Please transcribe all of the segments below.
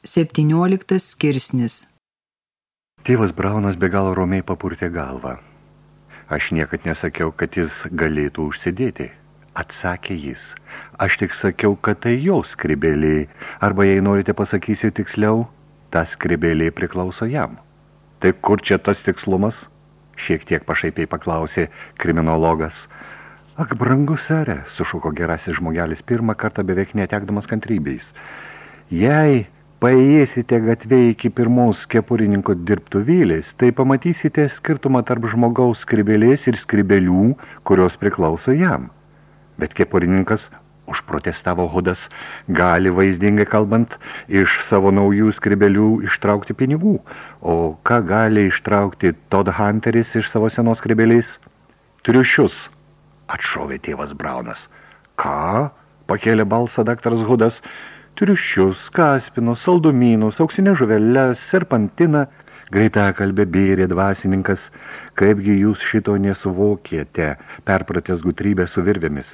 17 skirsnis Tėvas Braunas be galo romiai papurtė galvą. Aš niekad nesakiau, kad jis galėtų užsidėti. Atsakė jis. Aš tik sakiau, kad tai jo skribėliai. Arba jei norite pasakysiu tiksliau, ta skribėliai priklauso jam. Tai kur čia tas tikslumas? Šiek tiek pašaipiai paklausė kriminologas. Ak, brangus serė, sušuko gerasis žmogelis pirmą kartą beveik netekdamas kantrybės. Jei paėjėsite gatvė iki pirmos kepurininko dirbtuvėlės, tai pamatysite skirtumą tarp žmogaus skribelės ir skribelių, kurios priklauso jam. Bet kepurininkas, užprotestavo Hudas, gali vaizdingai kalbant iš savo naujų skribelių ištraukti pinigų. O ką gali ištraukti Todd Hunteris iš savo senos skribeliais? Triušius, atšovė tėvas Braunas. Ką? pakėlė balsą daktaras Hudas triušius, kaspinus, saldumynus, auksinę žuvelę, serpantiną, greitą kalbę bėrė dvasininkas, kaipgi jūs šito nesuvokėte, perpratęs gutrybę su virvėmis.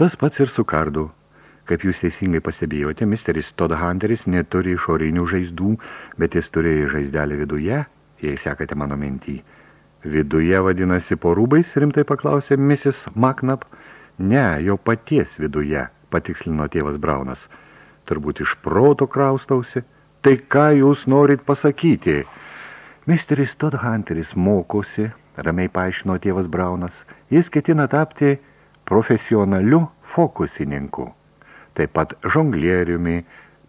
Tas pats ir su kardu. Kaip jūs teisingai pastebėjote, misteris Todd Hunteris neturi išorinių žaizdų, bet jis turėjo žaizdelę viduje, jei sekate mano mintį. Viduje vadinasi po rūbais, rimtai paklausė Mrs. Maknap. Ne, jo paties viduje, patikslino tėvas Braunas – turbūt iš proto kraustausi. Tai ką jūs norit pasakyti? Misteris Todd Hunteris mokosi, ramiai paaiškino tėvas Braunas. Jis ketina tapti profesionaliu fokusininku. Taip pat žonglieriumi,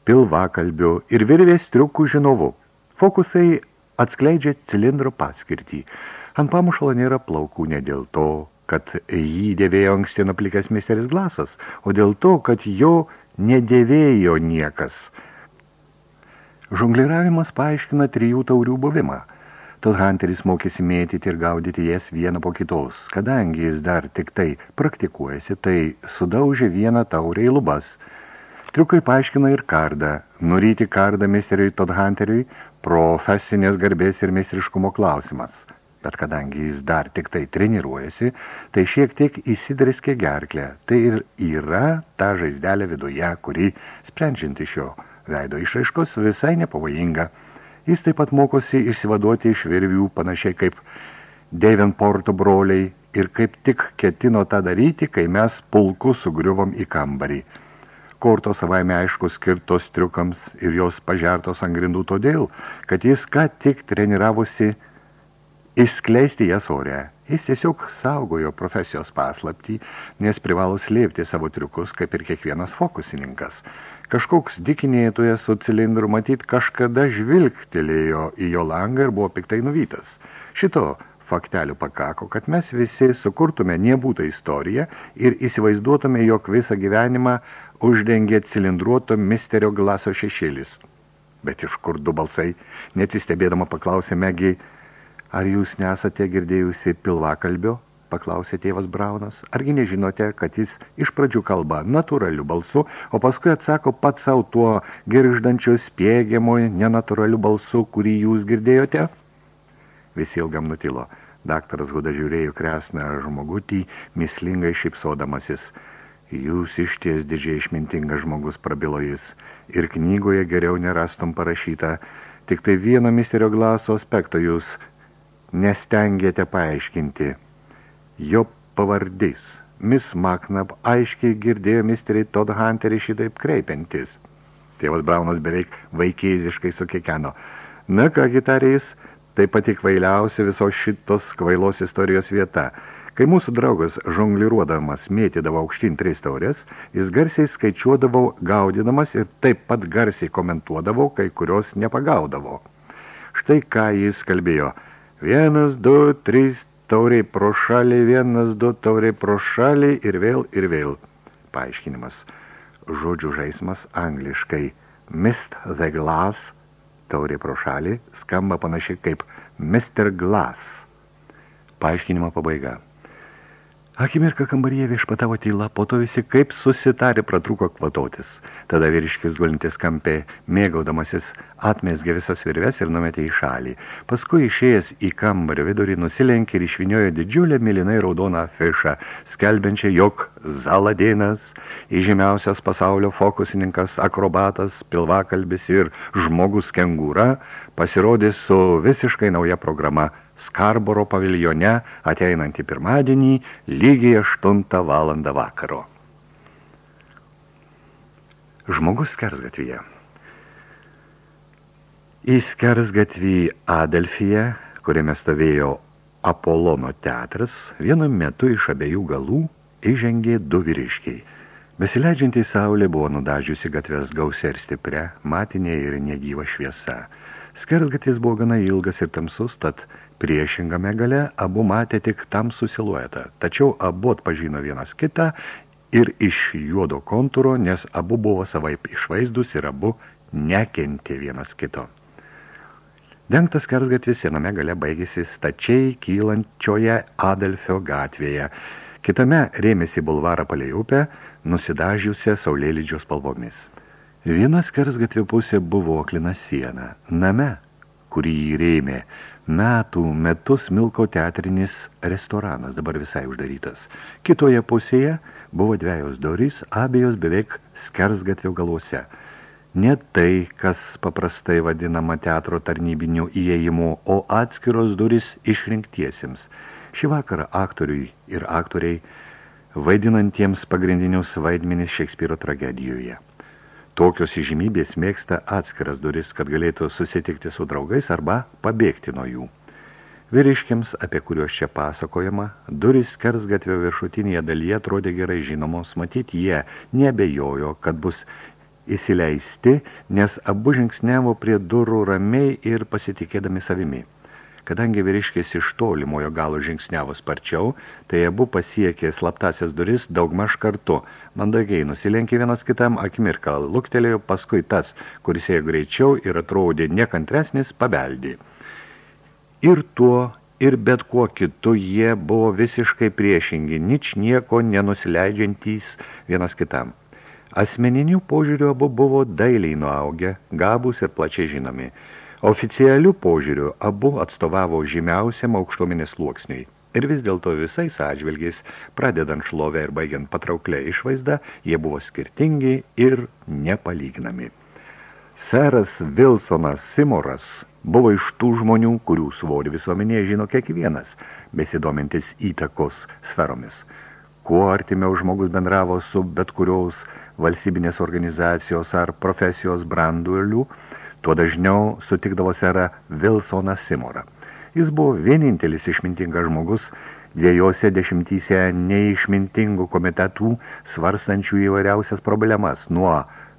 pilvakalbiu ir virvės triukų žinovu. Fokusai atskleidžia cilindro paskirtį. Ant pamušalo nėra plaukų ne dėl to, kad jį dėvėjo anksti nuplikęs misteris Glasas, o dėl to, kad jo nedėvėjo niekas. Žongliravimas paaiškina trijų taurių buvimą. Tad Hunteris mokėsi mėtyti ir gaudyti jas vieną po kitos. Kadangi jis dar tik tai praktikuojasi, tai sudaužė vieną taurę į lubas. Triukai paaiškina ir kardą. Nuryti kardą misteriui Todd Hunteriui profesinės garbės ir meistriškumo klausimas – bet kadangi jis dar tik tai treniruojasi, tai šiek tiek įsidriskė gerklę. Tai ir yra ta žaizdelė viduje, kuri, sprendžiant iš jo veido išraiškos, visai nepavojinga. Jis taip pat mokosi išsivaduoti iš virvių panašiai kaip Devenporto broliai ir kaip tik ketino tą daryti, kai mes pulku sugriuvom į kambarį. Kortos savaime aišku skirtos triukams ir jos pažertos ant grindų todėl, kad jis ką tik treniravosi išskleisti jas ore. Jis tiesiog saugojo profesijos paslaptį, nes privalo slėpti savo triukus, kaip ir kiekvienas fokusininkas. Kažkoks dikinėtojas su cilindru matyt kažkada žvilgtelėjo į jo langą ir buvo piktai nuvytas. Šito faktelių pakako, kad mes visi sukurtume nebūtą istoriją ir įsivaizduotume, jog visą gyvenimą uždengė cilindruoto misterio glaso šešėlis. Bet iš kur du balsai, neatsistebėdama paklausė Megi, Ar jūs nesate girdėjusi pilvakalbio? paklausė tėvas Braunas. Argi nežinote, kad jis iš pradžių kalba natūraliu balsu, o paskui atsako pat savo tuo girždančiu spėgiamoju nenatūraliu balsu, kurį jūs girdėjote? Visi ilgam nutilo. Daktaras Huda žiūrėjo kresną žmogutį, mislingai šipsodamasis. Jūs išties didžiai išmintingas žmogus prabilo jis, ir knygoje geriau nerastum parašyta, tik tai vieno misterio glaso aspekto jūs nestengėte paaiškinti. Jo pavardys. Miss Maknab aiškiai girdėjo misterį Todd Hunterį šitaip kreipiantis. Tėvas Braunas beveik vaikėziškai sukikeno. Na, ką gitarės, tai pati kvailiausia visos šitos kvailos istorijos vieta. Kai mūsų draugas žongliruodamas mėtydavo aukštyn tris taurės, jis garsiai skaičiuodavo gaudydamas ir taip pat garsiai komentuodavo, kai kurios nepagaudavo. Štai ką jis kalbėjo – Vienas, du, trys, tauriai pro šalį, vienas, du, tauriai pro šalį ir vėl, ir vėl. Paaiškinimas. Žodžių žaismas angliškai. Mist the glass, tauriai pro šalį, skamba panašiai kaip Mr. Glass. Paaiškinimo pabaiga. Akimirką kambaryje viešpatavo tyla, po to visi kaip susitarė pratruko kvatotis. Tada vyriškis gulintis kampė, mėgaudamasis, atmesgė visas virves ir numetė į šalį. Paskui išėjęs į kambario vidurį nusilenkė ir išviniojo didžiulę milinai raudoną fišą, skelbiančią, jog Zaladinas, įžymiausias pasaulio fokusininkas, akrobatas, pilvakalbis ir žmogus kengūra, pasirodė su visiškai nauja programa – Skarboro paviljone ateinantį pirmadienį lygiai 8 valandą vakaro. Žmogus skersgatvėje. Į skersgatvį Adelfiją, kuriame stovėjo Apolono teatras, vienu metu iš abiejų galų įžengė du vyriškiai. Besileidžiantį saulė buvo nudažiusi gatvės gausia ir stipria, matinė ir negyva šviesa. Skersgatvis buvo gana ilgas ir tamsus, tad Priešingame gale abu matė tik tamsų siluetą, tačiau abu atpažino vienas kitą ir iš juodo kontūro, nes abu buvo savaip išvaizdus ir abu nekentė vienas kito. Dengtas kersgatvis viename gale baigėsi stačiai kylančioje Adelfio gatvėje. Kitame rėmėsi bulvarą palei upę, nusidažiusią saulėlydžio spalvomis. Vienas kersgatvio pusė buvo aklina siena. Name, kurį jį rėmė, metų metus Milko teatrinis restoranas, dabar visai uždarytas. Kitoje pusėje buvo dviejos durys, abejos beveik skersgatvio galuose. Ne tai, kas paprastai vadinama teatro tarnybiniu įėjimu, o atskiros durys išrinktiesiems. Šį vakarą aktoriui ir aktoriai vaidinantiems pagrindinius vaidmenis Šekspyro tragedijoje. Tokios įžymybės mėgsta atskiras duris, kad galėtų susitikti su draugais arba pabėgti nuo jų. Vyriškiams, apie kuriuos čia pasakojama, duris kersgatvio viršutinėje dalyje atrodė gerai žinomos, matyti jie nebejojo, kad bus įsileisti, nes abu žingsnevo prie durų ramiai ir pasitikėdami savimi. Kadangi vyriškis iš tolimojo galo žingsniavo sparčiau, tai abu pasiekė slaptasias duris daugmaž kartu. Mandagiai nusilenkė vienas kitam akimirką, luktelėjo paskui tas, kuris ėjo greičiau ir atrodė nekantresnis, pabeldė. Ir tuo, ir bet kuo kitu jie buvo visiškai priešingi, nič nieko nenusileidžiantys vienas kitam. Asmeninių požiūrių abu buvo dailiai nuaugę, gabus ir plačiai žinomi – Oficialių požiūrių abu atstovavo žymiausiam aukštuomenės sluoksniui. Ir vis dėlto visais atžvilgiais, pradedant šlovę ir baigiant patrauklę išvaizdą, jie buvo skirtingi ir nepalyginami. Seras Wilsonas Simoras buvo iš tų žmonių, kurių svorį visuomenėje žino kiekvienas, besidomintis įtakos sferomis. Kuo artimiau žmogus bendravo su bet kurios valstybinės organizacijos ar profesijos branduolių, Tuo dažniau sutikdavo serą Wilsoną Simorą. Jis buvo vienintelis išmintingas žmogus dviejose dešimtyse neišmintingų komitetų svarstančių įvairiausias problemas nuo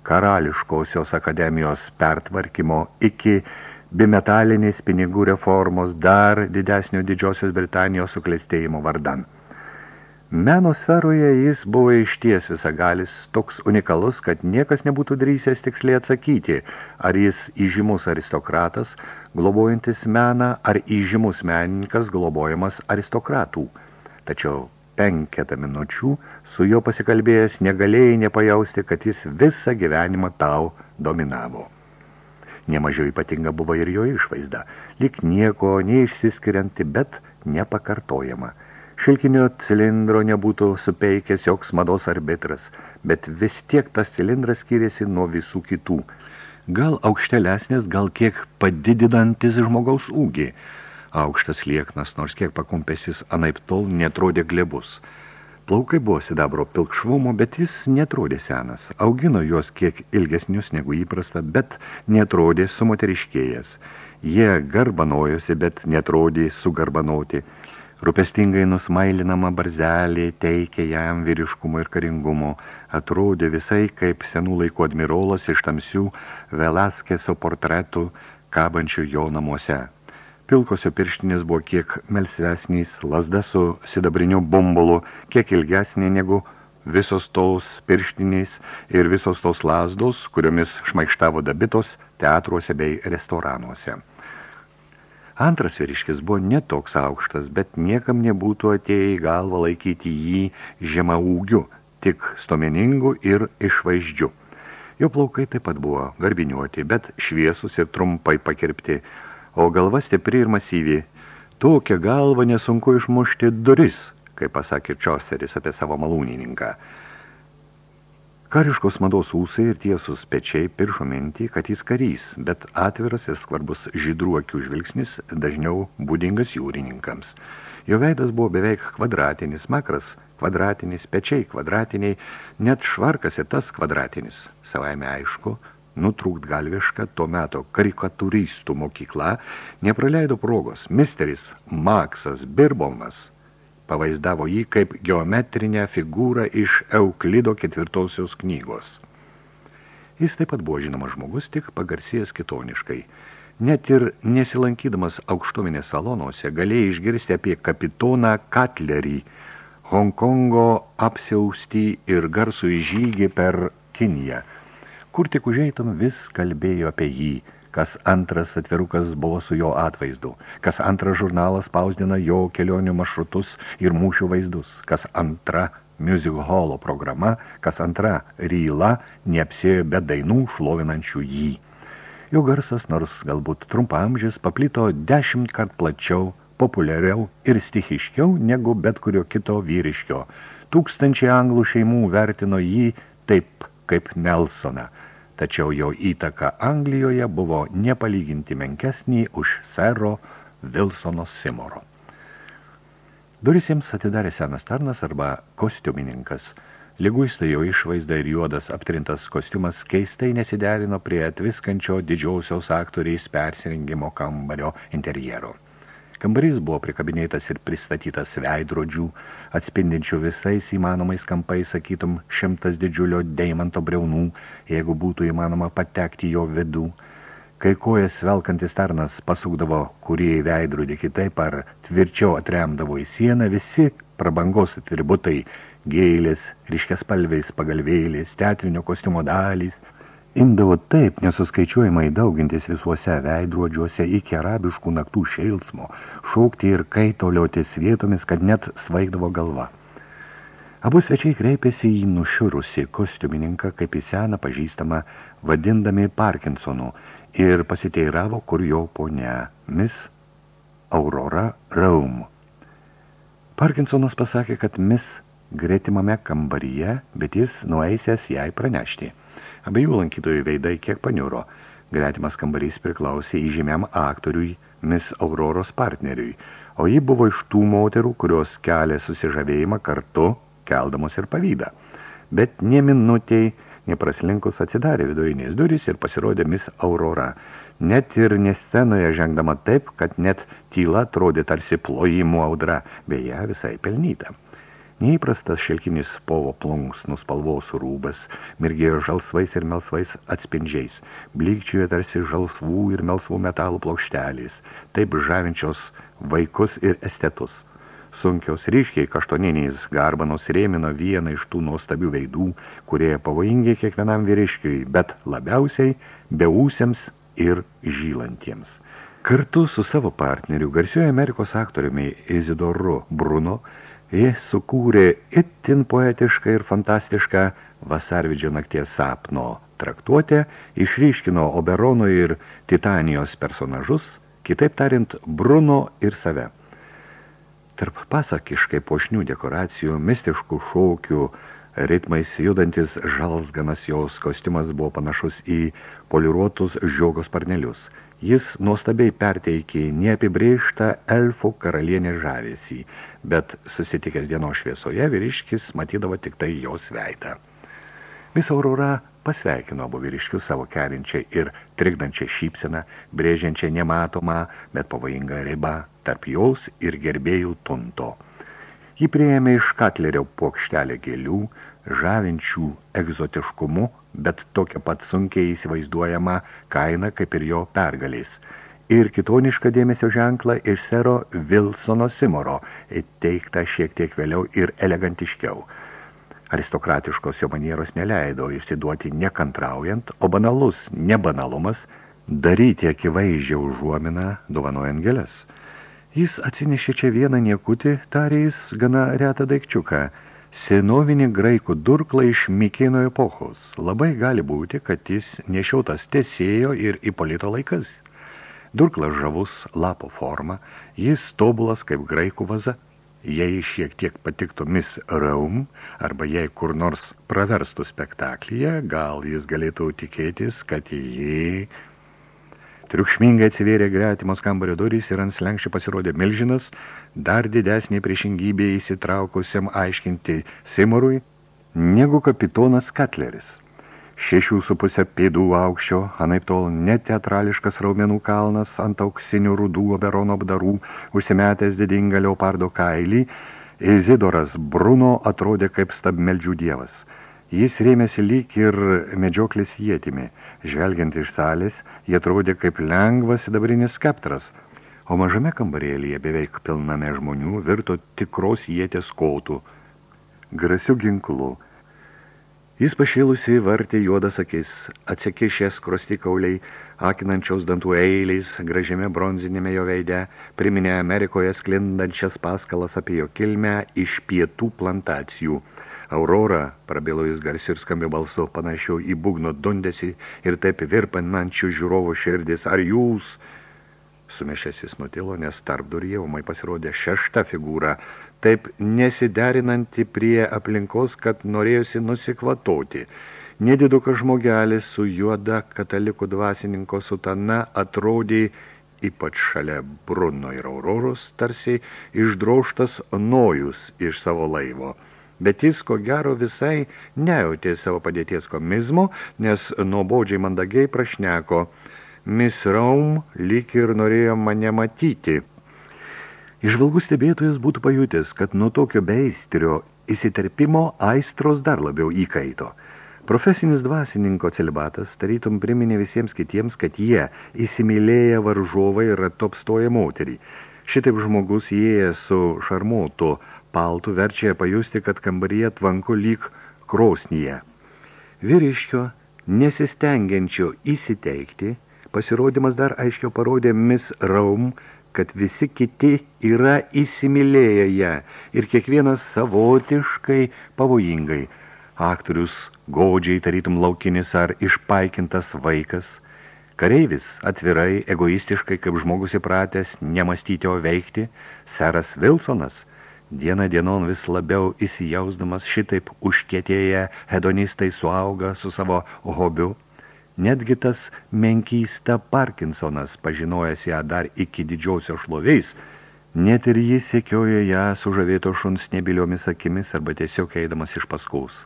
karališkosios akademijos pertvarkymo iki bimetalinės pinigų reformos dar didesnio didžiosios Britanijos suklestėjimo vardan. Meno sferoje jis buvo išties visagalis toks unikalus, kad niekas nebūtų drįsęs tiksliai atsakyti, ar jis įžymus aristokratas, globojantis meną, ar įžymus menininkas, globojamas aristokratų. Tačiau penketą minučių su juo pasikalbėjęs negalėjai nepajausti, kad jis visą gyvenimą tau dominavo. Nemažiau ypatinga buvo ir jo išvaizda, lik nieko neišsiskirianti, bet nepakartojama – Šilkinio cilindro nebūtų supeikęs joks mados arbitras, bet vis tiek tas cilindras skiriasi nuo visų kitų. Gal aukštelesnės, gal kiek padidinantis žmogaus ūgį. Aukštas lieknas, nors kiek pakumpėsis anaip tol, netrodė glebus. Plaukai buvo sidabro pilkšvumo, bet jis netrodė senas. Augino juos kiek ilgesnius negu įprasta, bet netrodė sumoteriškėjęs. Jie garbanojosi, bet netrodė sugarbanoti. Rūpestingai nusmailinama barzelė teikė jam vyriškumo ir karingumo, atrodė visai kaip senų laikų admirolas iš tamsių Velaskeso portretų kabančių jo namuose. Pilkosio pirštinės buvo kiek melsvesnys, lasda su sidabriniu bumbulu, kiek ilgesnė negu visos tos pirštinės ir visos tos lasdos, kuriomis šmaištavo dabitos teatruose bei restoranuose. Antras vyriškis buvo netoks aukštas, bet niekam nebūtų atėję į galvą laikyti jį žemaūgiu, tik stomeningu ir išvaizdžiu. Jo plaukai taip pat buvo garbiniuoti, bet šviesus ir trumpai pakirpti, o galva stipri ir masyvi. Tokią galvą nesunku išmušti duris, kaip pasakė Čoseris apie savo malūnininką. Kariškos mados ūsai ir tiesus pečiai piršo mintį, kad jis karys, bet atviras ir skvarbus žydruokių žvilgsnis dažniau būdingas jūrininkams. Jo veidas buvo beveik kvadratinis, makras kvadratinis, pečiai kvadratiniai, net švarkas ir tas kvadratinis. Savaime aišku, nutrūkt galviška to meto karikaturistų mokykla nepraleido progos. Misteris Maksas Birbomnas pavaizdavo jį kaip geometrinę figūrą iš Euklido ketvirtosios knygos. Jis taip pat buvo žinomas žmogus, tik pagarsėjęs kitoniškai. Net ir nesilankydamas aukštuminės salonuose galėjai išgirsti apie kapitoną Katlerį, Hongkongo apsiaustį ir garsų žygį per Kiniją. Kur tik užeitum vis kalbėjo apie jį – kas antras atvirukas buvo su jo atvaizdu, kas antras žurnalas spausdina jo kelionių maršrutus ir mūšių vaizdus, kas antra music hallo programa, kas antra ryla neapsėjo be dainų šlovinančių jį. Jo garsas, nors galbūt trumpamžis, paplito dešimt kart plačiau, populiariau ir stichiškiau negu bet kurio kito vyriškio. Tūkstančiai anglų šeimų vertino jį taip kaip Nelsoną – tačiau jo įtaka Anglijoje buvo nepalyginti menkesnį už sero Wilsono Simoro. Duris jiems atidarė senas tarnas arba kostiumininkas. Liguista jo išvaizda ir juodas aptrintas kostiumas keistai nesiderino prie atviskančio didžiausios aktoriais persirengimo kambario interjero. Kambarys buvo prikabinėtas ir pristatytas veidrodžių, atspindinčių visais įmanomais kampais, sakytum, šimtas didžiulio deimanto breunų, jeigu būtų įmanoma patekti jo vidų. Kai kojas velkantis tarnas pasukdavo kurį į veidrodį kitaip ar tvirčiau atremdavo į sieną, visi prabangos atributai, gėlės, ryškės palveis, pagalvėlės, teatrinio kostiumo dalys, imdavo taip nesuskaičiuojamai daugintis visuose veidruodžiuose iki arabiškų naktų šeilsmo, šaukti ir kaitoliotis vietomis, kad net svaigdavo galva. Abu svečiai kreipėsi į nušiurusi kostiumininką kaip į seną pažįstamą, vadindami Parkinsonu, ir pasiteiravo, kur jo ponia, Miss Aurora Raum. Parkinsonas pasakė, kad Miss gretimame kambaryje, bet jis nueisęs jai pranešti – Abiejų lankytojų veidai kiek paniuro. Gretimas kambarys priklausė įžymiam aktoriui Miss Auroros partneriui, o ji buvo iš tų moterų, kurios kelia susižavėjimą kartu, keldamos ir pavydą. Bet nie minutėj, nepraslinkus atsidarė vidurinės durys ir pasirodė Miss Aurora. Net ir nescenoje žengdama taip, kad net tyla atrodė tarsi plojimų audra, beje visai pelnyta. Neįprastas šilkinis povo plunksnų spalvos rūbas mirgėjo žalsvais ir melsvais atspindžiais, blykčioje tarsi žalsvų ir melsvų metalų plokštelės, taip žavinčios vaikus ir estetus. Sunkios ryškiai kaštoniniais garbanos rėmino vieną iš tų nuostabių veidų, kurie pavojingi kiekvienam vyriškiui, bet labiausiai beūsiams ir žylantiems. Kartu su savo partneriu, garsiuoju Amerikos aktoriumi Izidoru Bruno, Ji sukūrė itin poetišką ir fantastišką vasarvidžio nakties sapno traktuotę, išryškino Oberono ir Titanijos personažus, kitaip tariant, Bruno ir save. Tarp pasakiškai pošnių dekoracijų, mistiškų šokių, ritmais judantis žalsganas jos kostiumas buvo panašus į poliruotus žiogos parnelius – Jis nuostabiai perteikė neapibrėžtą elfų karalienę žavesį, bet susitikęs dienos šviesoje vyriškis matydavo tik tai jos veidą. Vis aurora pasveikino abu vyriškius savo kerinčią ir trikdančią šypseną, brėžiančią nematomą, bet pavojingą ribą tarp jos ir gerbėjų tunto. Ji prieėmė iš Katlerio puokštelę gėlių, žavinčių egzotiškumu, bet tokia pat sunkiai įsivaizduojama kaina kaip ir jo pergalės. Ir kitonišką dėmesio ženklą iš sero Wilsono Simoro, įteikta šiek tiek vėliau ir elegantiškiau. Aristokratiškos jo manieros neleido išsiduoti nekantraujant, o banalus nebanalumas daryti akivaizdžią užuominą, dovanojant gėlės. Jis atsinešė čia vieną niekutį, tarė jis gana retą daikčiuką, senovinį graikų durklą iš Mikėno epochos. Labai gali būti, kad jis nešiotas tesėjo ir Ipolito laikas. Durklas žavus lapo forma, jis tobulas kaip graikų vaza. Jei šiek tiek patiktų Miss Raum, arba jei kur nors praverstų spektaklyje, gal jis galėtų tikėtis, kad jį... Triukšmingai atsivėrė gretimos kambario durys ir ant slenkščio pasirodė milžinas, dar didesnė priešingybė įsitraukusiam aiškinti Simurui, negu kapitonas Katleris šešių su pusę pėdų aukščio, anaip tol neteatrališkas raumenų kalnas ant auksinių rudų oberono apdarų, užsimetęs didingą leopardo kailį, Izidoras Bruno atrodė kaip stabmeldžių dievas. Jis rėmėsi lyg ir medžioklės jėtimi. Žvelgiant iš salės, jie atrodė kaip lengvas sidabrinis skeptras, o mažame kambarėlyje beveik pilname žmonių virto tikros jėtės kotų. Grasių ginklų – Jis pašėlusiai vartė juodas akis, atsikišęs krostikauliai, akinančios dantų eiliais, gražiame bronzinėme jo veide, priminė Amerikoje sklindančias paskalas apie jo kilmę iš pietų plantacijų. Aurora, prabilo jis garsiu ir skambiu balsu, panašiau į bugno dundesį ir taip virpanančių žiūrovų širdis. Ar jūs... Sumešęsis nutilo, nes tarp duryje umai pasirodė šešta figūra – taip nesiderinanti prie aplinkos, kad norėjusi nusikvatoti. Nedidukas žmogelis su juoda katalikų dvasininko sutana atrodė ypač šalia Bruno ir Auroros, tarsi išdroštas nojus iš savo laivo. Bet jis, ko gero, visai nejautė savo padėties komizmo, nes nuobodžiai mandagiai prašneko. Miss Raum lyg ir norėjo mane matyti – Išvalgus stebėtojas būtų pajutęs, kad nuo tokio beistrio įsiterpimo aistros dar labiau įkaito. Profesinis dvasininko celibatas tarytum priminė visiems kitiems, kad jie įsimylėję varžovai ir atopstoja moterį. Šitaip žmogus įėjęs su šarmotu paltu verčia pajusti, kad kambaryje tvanku lyg krosnyje. Vyriškio, nesistengiančio įsiteikti, pasirodymas dar aiškiau parodė Miss Raum, kad visi kiti yra įsimylėję ją ir kiekvienas savotiškai pavojingai. Aktorius godžiai tarytum laukinis ar išpaikintas vaikas, kareivis atvirai, egoistiškai, kaip žmogus įpratęs, nemastyti, o veikti, seras Wilsonas, dieną dienon vis labiau įsijausdamas šitaip užkietėję hedonistai suauga su savo hobiu, Netgi tas menkysta Parkinsonas, pažinojęs ją dar iki didžiosios šloviais, net ir jis sekiojo ją sužavėto šuns nebiliomis akimis arba tiesiog eidamas iš paskaus.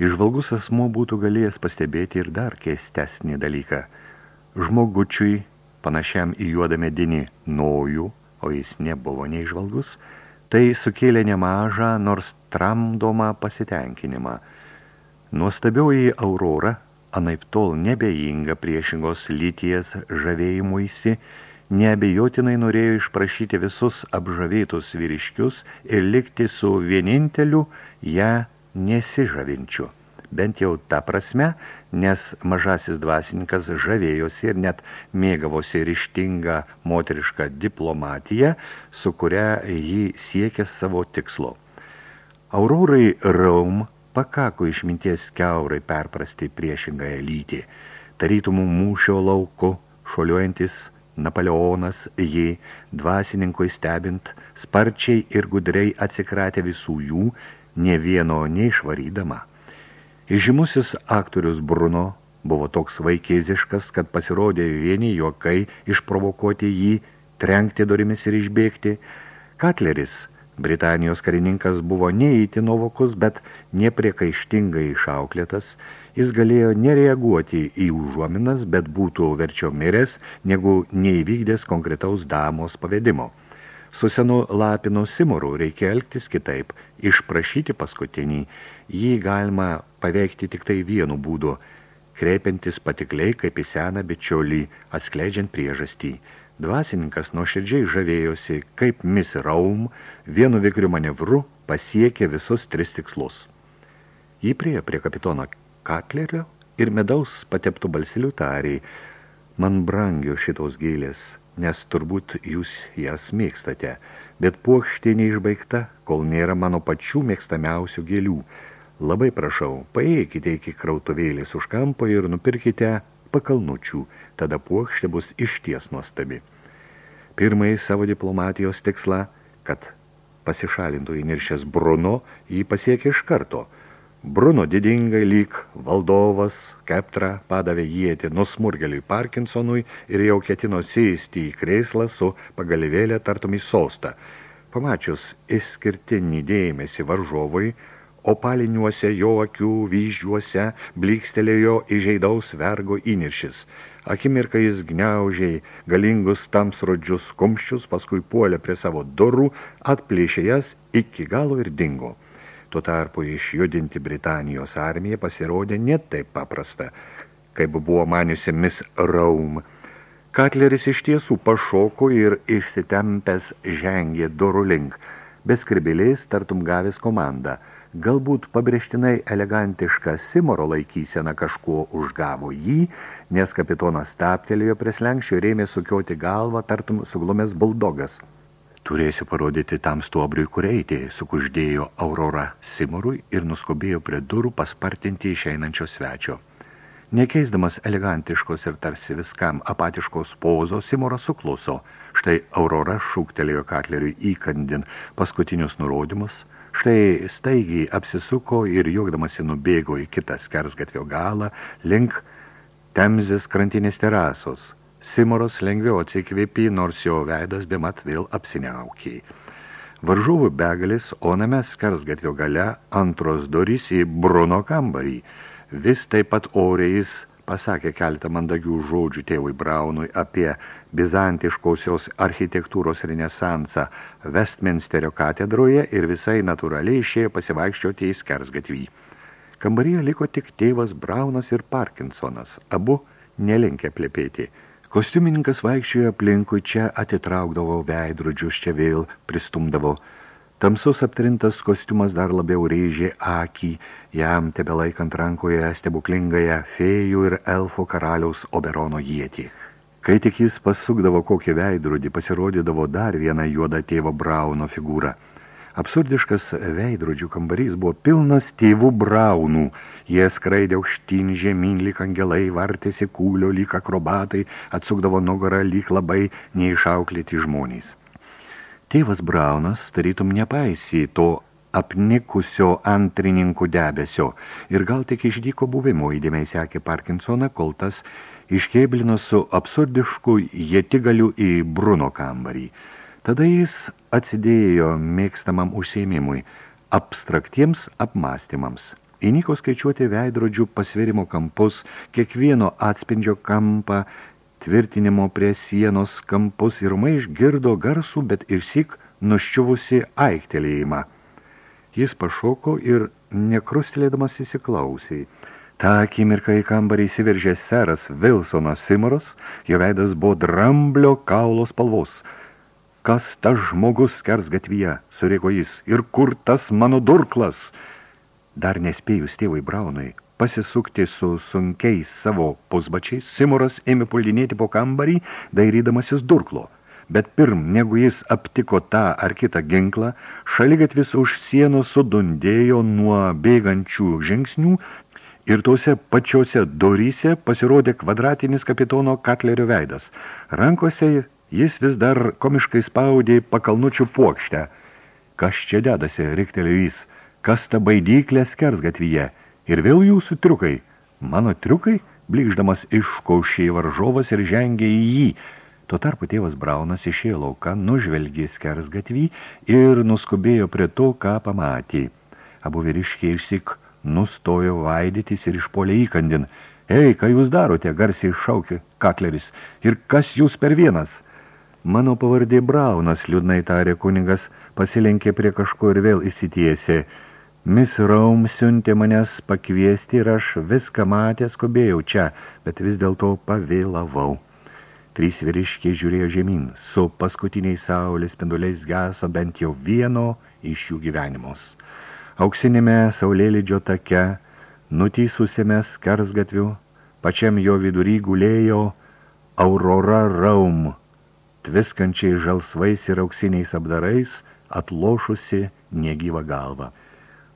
Išvalgus asmo būtų galėjęs pastebėti ir dar keistesnį dalyką. Žmogučiui, panašiam į juodą medinį nojų, o jis nebuvo neižvalgus, tai sukėlė nemažą, nors tramdomą pasitenkinimą. Nuostabioji aurora anaip tol nebejinga priešingos lyties žavėjimuisi, neabejotinai norėjo išprašyti visus apžavėtus vyriškius ir likti su vieninteliu ją nesižavinčiu. Bent jau ta prasme, nes mažasis dvasininkas žavėjosi ir net mėgavosi ryštingą moterišką diplomatiją, su kuria jį siekė savo tikslo. Aurorai Raum pakako išminties keurai perprasti priešingąją lytį. Tarytumų mūšio lauku, šoliuojantis Napoleonas jį, dvasininkui stebint, sparčiai ir gudriai atsikratė visų jų, ne vieno neišvarydama. Įžymusis aktorius Bruno buvo toks vaikėziškas, kad pasirodė vieni juokai išprovokuoti jį, trenkti durimis ir išbėgti. Katleris Britanijos karininkas buvo neįti novokus, bet nepriekaištingai išauklėtas, jis galėjo nereaguoti į užuominas, bet būtų verčiau miręs, negu neįvykdęs konkretaus damos pavedimo. Su senu lapino Simoru reikia elgtis kitaip, išprašyti paskutinį, jį galima paveikti tik tai vienu būdu, kreipiantis patikliai kaip į seną bičiolį, atskleidžiant priežastį – Dvasininkas nuoširdžiai žavėjosi, kaip Miss Raum vienu vikriu manevru pasiekė visus tris tikslus. Jį prie prie kapitono Katlerio ir medaus pateptų balsilių tariai. Man brangio šitos gėlės, nes turbūt jūs jas mėgstate, bet puokštė neišbaigta, kol nėra mano pačių mėgstamiausių gėlių. Labai prašau, paeikite iki krautuvėlės už kampo ir nupirkite pakalnučių, tada puokštė bus išties nuostabi. Pirmąjį savo diplomatijos tikslą, kad pasišalintų įniršęs Bruno, jį pasiekė iš karto – Bruno didingai lyg valdovas Keptra padavė jėti nusmurgeliui Parkinsonui ir jau ketino sėsti į kreislą su pagalvėlė tartum į sostą. Pamačius išskirtinį dėmesį varžovui, opaliniuose jo akių vyžiuose blikstelėjo įžeidaus vergo įniršis. Akimirką jis gniaužiai galingus tamsrodžius kumščius, paskui puolė prie savo durų, atplėšė jas iki galo ir dingo. Tuo tarpu išjudinti Britanijos armiją pasirodė ne taip paprasta, kaip buvo maniusi Miss Rome. Katleris iš tiesų pašoko ir išsitempęs žengė durų link, beskribiliais tartum gavęs komandą. Galbūt pabrėžtinai elegantiška Simoro laikysena kažkuo užgavo jį, nes kapitonas taptelėjo prie slenkščio ir ėmė sukioti galvą, tartum suglumęs buldogas. Turėsiu parodyti tam stuobriui, kur eiti, sukuždėjo Aurora Simurui ir nuskubėjo prie durų paspartinti išeinančio svečio. Nekeisdamas elegantiškos ir tarsi viskam apatiškos pozos, Simuras sukluso. Štai Aurora šūktelėjo katleriui įkandin paskutinius nurodymus. Štai staigiai apsisuko ir juokdamasi nubėgo į kitą skersgatvio galą link Temzės krantinės terasos – Simoras lengviau atsikvėpė, nors jo veidas bemat vėl apsiniaukė. Varžovų begalis, o name skersgatvio gale antros durys į Bruno kambarį. Vis taip pat oriais pasakė keletą mandagių žodžių tėvui Braunui apie bizantiškosios architektūros renesansą Westminsterio katedroje ir visai natūraliai išėjo pasivaikščioti į skersgatvį. Kambaryje liko tik tėvas Braunas ir Parkinsonas, abu nelinkę plepėti – Kostiumininkas vaikščiojo aplinkui, čia atitraukdavo veidrodžius, čia vėl pristumdavo. Tamsus aptrintas kostiumas dar labiau rėžė akį, jam tebelaikant rankoje stebuklingąją fėjų ir elfų karaliaus Oberono jėtį. Kai tik jis pasukdavo kokį veidrodį, pasirodydavo dar viena juoda tėvo Brauno figūra. Absurdiškas veidrodžių kambarys buvo pilnas tėvų Braunų, Jie skraidė aukštyn žemyn, lyg angelai, vartėsi kūlio, lyg akrobatai, atsukdavo nugarą, lyg labai neišauklėti žmonės. Tėvas Braunas, tarytum nepaisį to apnikusio antrininkų debesio ir gal tik išdyko buvimo įdėmiai sekė Parkinsoną, kol tas iškėblino su absurdišku jėtigaliu į Bruno kambarį. Tada jis atsidėjo mėgstamam užsiėmimui, abstraktiems apmąstymams. Įnyko skaičiuoti veidrodžių pasverimo kampus, kiekvieno atspindžio kampą, tvirtinimo prie sienos kampus ir išgirdo garsų, bet ir sik nuščiuvusi aiktelėjimą. Jis pašoko ir nekrustelėdamas įsiklausė. Ta akimirka į kambarį įsiveržė seras Wilsonas Simoras, jo veidas buvo dramblio kaulo spalvos. Kas tas žmogus kers gatvyje, surėko jis, ir kur tas mano durklas – Dar nespėjus tėvui Braunui pasisukti su sunkiais savo pusbačiais, Simuras ėmė puldinėti po kambarį, dairydamasis durklo. Bet pirm, negu jis aptiko tą ar kitą ginklą, šaligatvis už sienos sudundėjo nuo bėgančių žingsnių ir tuose pačiose doryse pasirodė kvadratinis kapitono Katlerio veidas. Rankose jis vis dar komiškai spaudė pakalnučių puokštę. Kas čia dedasi, riktelė jis – kas ta baidyklė skersgatvyje. Ir vėl jūsų triukai. Mano triukai, blikždamas iškaušiai varžovas ir žengė į jį. Tuo tarpu tėvas Braunas išėjo lauką, nužvelgė skersgatvį ir nuskubėjo prie to, ką pamatė. Abu vyriškiai išsik nustojo vaidytis ir išpolė įkandin. Ei, ką jūs darote, garsiai šaukė Katleris. Ir kas jūs per vienas? Mano pavardė Braunas, liūdnai tarė kunigas, pasilenkė prie kažko ir vėl įsitiesė. Miss Raum siuntė manęs pakviesti ir aš viską matę skubėjau čia, bet vis dėlto pavėlavau. Trys vyriškiai žiūrėjo žemyn, su paskutiniais saulės spinduliais geso bent jau vieno iš jų gyvenimus. Auksinėme saulėlydžio take Nutysusiame skersgatviu, pačiam jo vidury gulėjo Aurora Raum, tviskančiai žalsvais ir auksiniais apdarais, atlošusi negyvą galvą.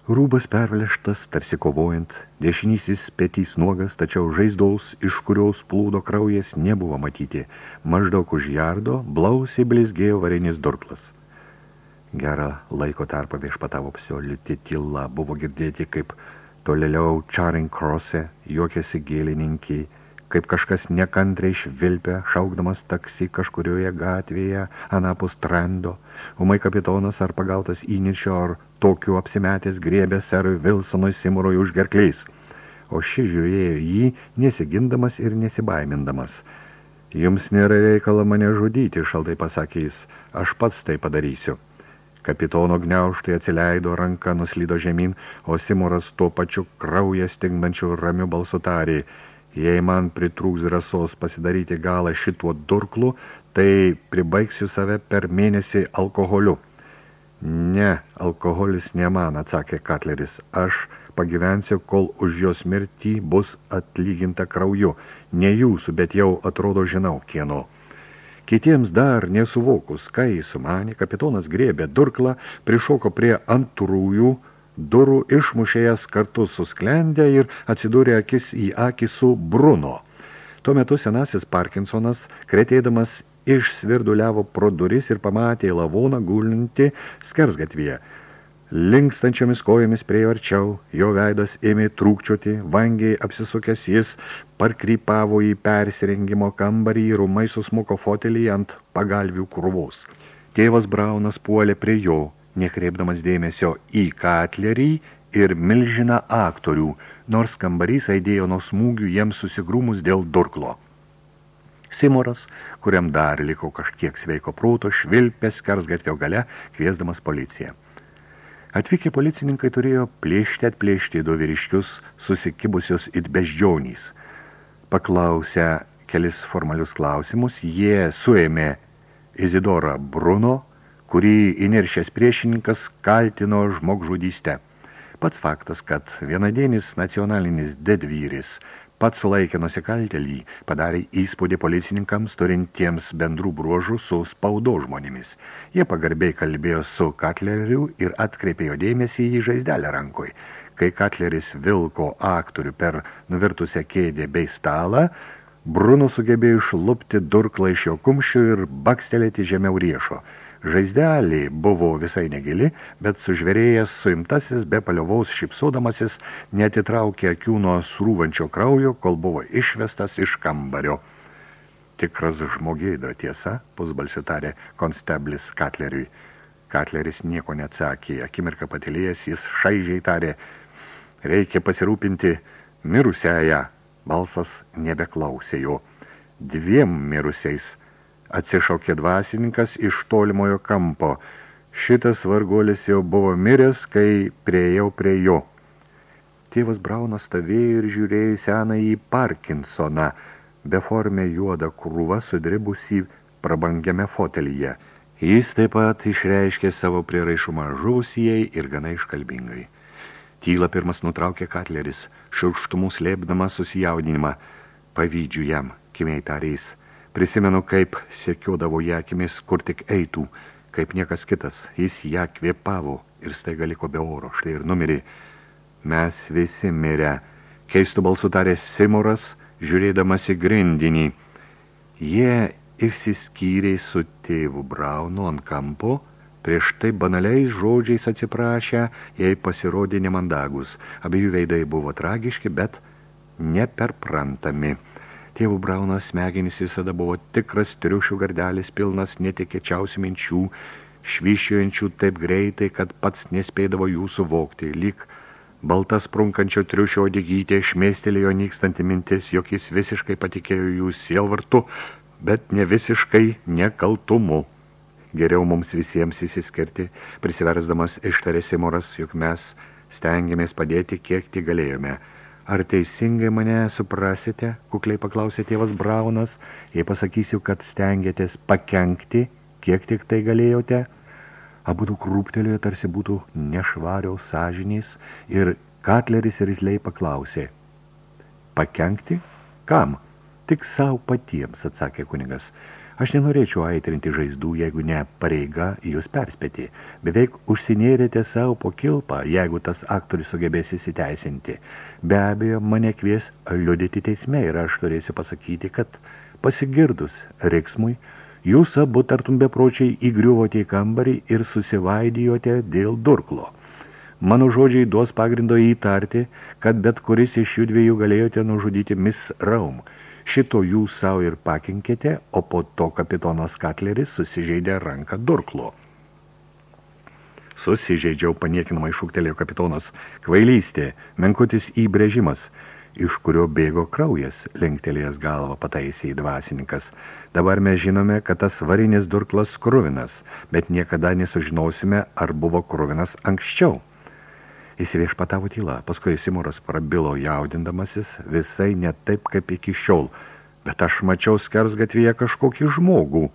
Rūbas perleštas, tarsi kovojant, dešinysis petys nuogas, tačiau žaizdaus, iš kurios plūdo kraujas, nebuvo matyti. Maždaug už jardo blausiai blizgėjo varinis durklas. Gerą laiko tarpą viešpatavo psioliuti tyla, buvo girdėti, kaip tolėliau Charing Cross'e juokėsi gėlininkiai, kaip kažkas nekantriai švilpia, šaukdamas taksi kažkurioje gatvėje, anapus trendo. Umai kapitonas ar pagautas įničio, ar tokiu apsimetęs griebė serui Wilsonui Simurui už gerkliais. O ši žiūrėjo jį, nesigindamas ir nesibaimindamas. Jums nėra reikala mane žudyti, šaltai pasakė jis, aš pats tai padarysiu. Kapitono gniauštai atsileido, ranka nuslydo žemyn, o Simuras tuo pačiu kraują stingdančių ramių balsų tarė – Jei man pritrūks drąsos pasidaryti galą šituo durklu, tai pribaigsiu save per mėnesį alkoholiu. Ne, alkoholis ne man, atsakė Katleris. Aš pagyvensiu, kol už jos mirtį bus atlyginta krauju. Ne jūsų, bet jau atrodo žinau kieno. Kitiems dar nesuvokus, ką jis sumanė, kapitonas grėbė durklą, prišoko prie antrųjų, durų išmušė jas kartu susklendę ir atsidūrė akis į akį su Bruno. Tuo metu senasis Parkinsonas, kretėdamas, išsvirduliavo pro duris ir pamatė lavoną gulinti skersgatvyje. Linkstančiomis kojomis prie arčiau, jo veidas ėmė trūkčioti, vangiai apsisukęs jis parkrypavo į persirengimo kambarį ir rumai susmuko fotelį ant pagalvių krūvos. Tėvas Braunas puolė prie jo, nekreipdamas dėmesio į katlerį ir milžiną aktorių, nors kambarys aidėjo nuo smūgių jiems susigrūmus dėl durklo. Simoras, kuriam dar liko kažkiek sveiko prūto, švilpės kersgatvio gale, kviesdamas policiją. Atvykę policininkai turėjo plėšti atplėšti du vyriškius susikibusius it beždžionys. Paklausę kelis formalius klausimus, jie suėmė Izidorą Bruno, kurį įniršęs priešininkas kaltino žmogžudystę. Pats faktas, kad vienadienis nacionalinis dedvyris pats sulaikė nusikaltelį, padarė įspūdį policininkams turintiems bendrų bruožų su spaudo žmonėmis. Jie pagarbiai kalbėjo su Katleriu ir atkreipė jo dėmesį į žaizdelę rankoj. Kai Katleris vilko aktorių per nuvirtusią kėdę bei stalą, Bruno sugebėjo išlupti durklą iš jo kumščių ir bakstelėti žemiau riešo – Žaizdelė buvo visai negili, bet sužverėjęs suimtasis be paliovaus šipsodamasis netitraukė akių nuo srūvančio kraujo, kol buvo išvestas iš kambario. Tikras žmogėdra tiesa, pusbalsiu tarė konsteblis Katleriui. Katleris nieko neatsakė, akimirką patilėjęs jis šaižiai tarė, reikia pasirūpinti mirusiąją. Balsas nebeklausė jo. Dviem mirusiais – atsišaukė dvasininkas iš tolimojo kampo. Šitas vargolis jau buvo miręs, kai prieėjau prie jo. Tėvas Braunas stovėjo ir žiūrėjo seną į Parkinsoną, beformę juodą krūvą sudribusį prabangiame fotelyje. Jis taip pat išreiškė savo prieraišumą žuvusijai ir gana iškalbingai. Tyla pirmas nutraukė Katleris, šilkštumus lėpdamas susijaudinimą. Pavydžiu jam, kimiai tarės. Prisimenu, kaip sekiodavo ją akimis, kur tik eitų, kaip niekas kitas. Jis ją kvėpavo ir staiga liko be oro, štai ir numirė. Mes visi mirę. Keistų balsų tarė Simoras, žiūrėdamas į grindinį. Jie išsiskyrė su tėvu Braunu ant kampo, prieš tai banaliais žodžiais atsiprašę, jai pasirodė nemandagus. Abiejų veidai buvo tragiški, bet neperprantami. Tėvų Brauno smegenys visada buvo tikras triušių gardelis pilnas netikėčiausių minčių, švyšiojančių taip greitai, kad pats nespėdavo jų suvokti, lyg baltas prunkančio triušio odegytė šmėstelėjo nykstanti mintis, jog jis visiškai patikėjo jų sielvartu, bet ne visiškai nekaltumu. Geriau mums visiems įsiskirti, prisiversdamas ištarė Simoras, juk mes stengiamės padėti, kiek tik galėjome – Ar teisingai mane suprasite, kukliai paklausė tėvas Braunas, jei pasakysiu, kad stengiatės pakenkti, kiek tik tai galėjote? Abudu krūptelėjo, tarsi būtų nešvariaus sąžinys ir Katleris ir Izlei paklausė. Pakenkti? Kam? Tik savo patiems, atsakė kunigas. Aš nenorėčiau aitrinti žaizdų, jeigu ne pareiga jūs perspėti. Beveik užsinėrėte savo po kilpą, jeigu tas aktorius sugebės įsiteisinti. Be abejo, mane kvies liudyti teisme ir aš turėsiu pasakyti, kad pasigirdus reiksmui, jūs abu tartum bepročiai įgriuvote į kambarį ir susivaidijote dėl durklo. Mano žodžiai duos pagrindo įtarti, kad bet kuris iš jų dviejų galėjote nužudyti Miss Raum – Šito jūs savo ir pakinkėte, o po to kapitonas Katleris susižeidė ranką durklo. Susižeidžiau paniekinamai šūktelėjo kapitonas. Kvailystė, menkutis įbrėžimas, iš kurio bėgo kraujas, lenktelėjęs galvą pataisė į dvasininkas. Dabar mes žinome, kad tas varinis durklas kruvinas, bet niekada nesužinosime, ar buvo kruvinas anksčiau. Įsiviešpatavo tyla, paskui Simoras prabilo jaudindamasis visai ne taip, kaip iki šiol, bet aš mačiau skersgatvėje kažkokį žmogų.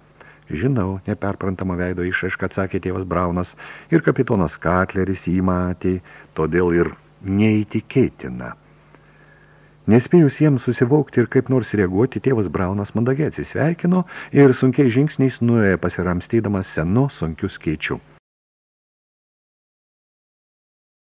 Žinau, neperprantama veido išaišką atsakė tėvas Braunas ir kapitonas Katleris jį matė, todėl ir neįtikėtina. Nespėjus jiems susivokti ir kaip nors reaguoti, tėvas Braunas mandagiai atsisveikino ir sunkiai žingsniais nuėjo pasiramstydamas senu sunkiu skaičiu.